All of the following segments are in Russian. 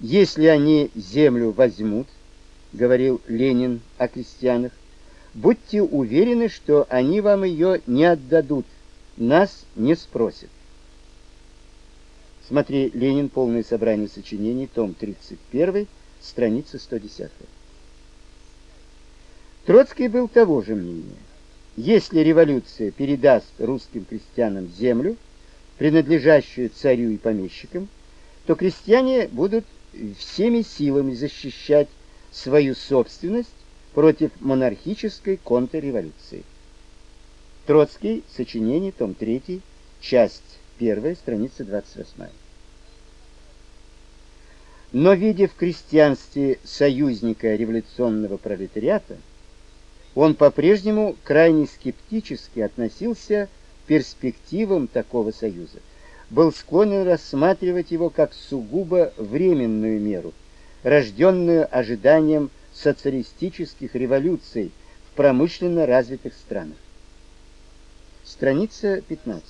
Если они землю возьмут, говорил Ленин о крестьянах, будьте уверены, что они вам ее не отдадут, нас не спросят. Смотри Ленин. Полное собрание сочинений. Том 31. Страница 110. Троцкий был того же мнения. Если революция передаст русским крестьянам землю, принадлежащую царю и помещикам, то крестьяне будут всеми силами защищать свою собственность против монархической контрреволюции. Троцкий, сочинение, том 3, часть 1, страница 28. Но видя в крестьянстве союзника революционного пролетариата, он по-прежнему крайне скептически относился к перспективам такого союза, был склонен рассматривать его как сугубо временную меру, рожденную ожиданием социалистических революций в промышленно развитых странах. Страница 15.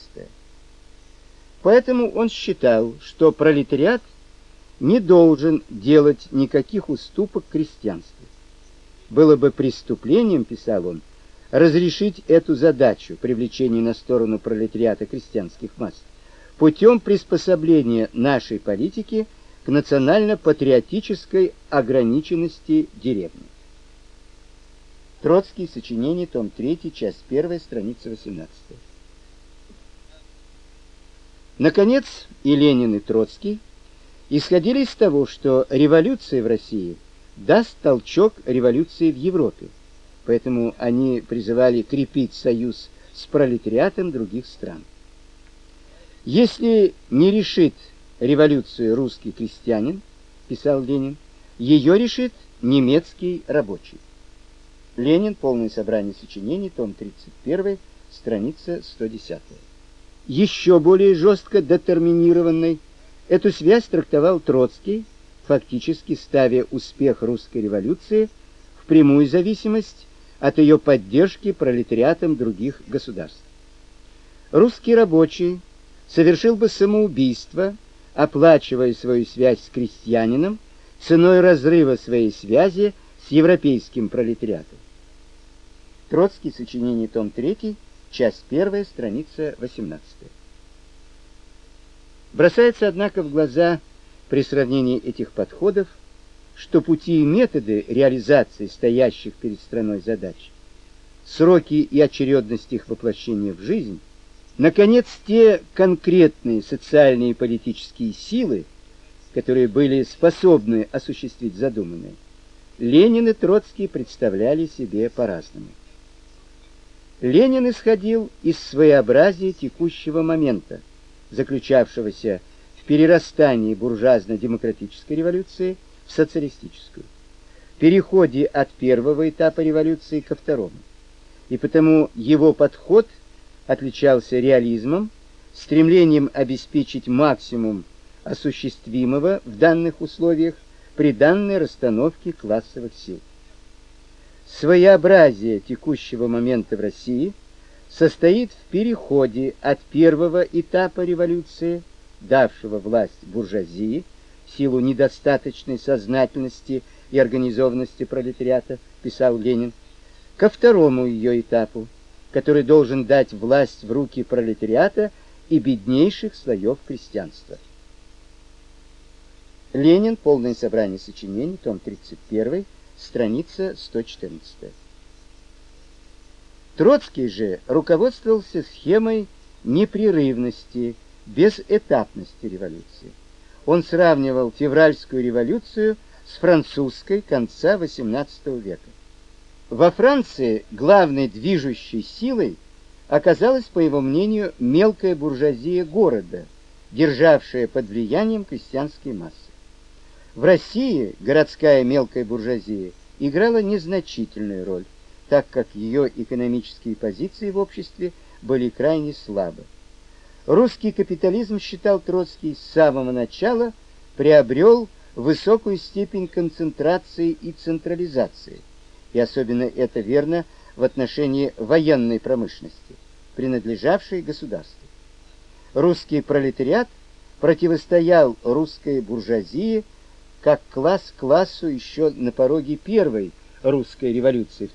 Поэтому он считал, что пролетариат не должен делать никаких уступок крестьянству. Было бы преступлением, писал он, разрешить эту задачу привлечения на сторону пролетариата крестьянских масс путем приспособления нашей политики к национально-патриотической ограниченности деревни. Троцкий, сочинение, том 3, часть 1, страница 18. Наконец, и Ленин, и Троцкий исходили из того, что революция в России – даст толчок революции в Европе. Поэтому они призывали крепить союз с пролетариатом других стран. Если не решит революцию русский крестьянин, писал Ленин, ее решит немецкий рабочий. Ленин. Полное собрание сочинений, том 31, страница 110. Еще более жестко детерминированной эту связь трактовал Троцкий фактически ставя успех русской революции в прямую зависимость от ее поддержки пролетариатом других государств. Русский рабочий совершил бы самоубийство, оплачивая свою связь с крестьянином ценой разрыва своей связи с европейским пролетариатом. Троцкий, сочинение, том 3, часть 1, страница 18. Бросается, однако, в глаза при сравнении этих подходов, что пути и методы реализации стоящих перед страной задач, сроки и очередность их воплощения в жизнь, наконец, те конкретные социальные и политические силы, которые были способны осуществить задуманное, Ленин и Троцкий представляли себе по-разному. Ленин исходил из своеобразия текущего момента, заключавшегося перерастании буржуазно-демократической революции в социалистическую, переходе от первого этапа революции ко второму. И потому его подход отличался реализмом, стремлением обеспечить максимум осуществимого в данных условиях при данной расстановке классовых сил. Своеобразие текущего момента в России состоит в переходе от первого этапа революции давшего власть буржуазии в силу недостаточной сознательности и организованности пролетариата, писал Ленин, ко второму ее этапу, который должен дать власть в руки пролетариата и беднейших слоев крестьянства. Ленин. Полное собрание сочинений. Том 31. Страница 114. Троцкий же руководствовался схемой непрерывности безэтапности революции. Он сравнивал февральскую революцию с французской конца XVIII века. Во Франции главной движущей силой оказалась, по его мнению, мелкая буржуазия города, державшая под влиянием крестьянские массы. В России городская мелкая буржуазия играла незначительную роль, так как ее экономические позиции в обществе были крайне слабы. Русский капитализм, считал Троцкий, с самого начала приобрел высокую степень концентрации и централизации. И особенно это верно в отношении военной промышленности, принадлежавшей государству. Русский пролетариат противостоял русской буржуазии как класс классу еще на пороге первой русской революции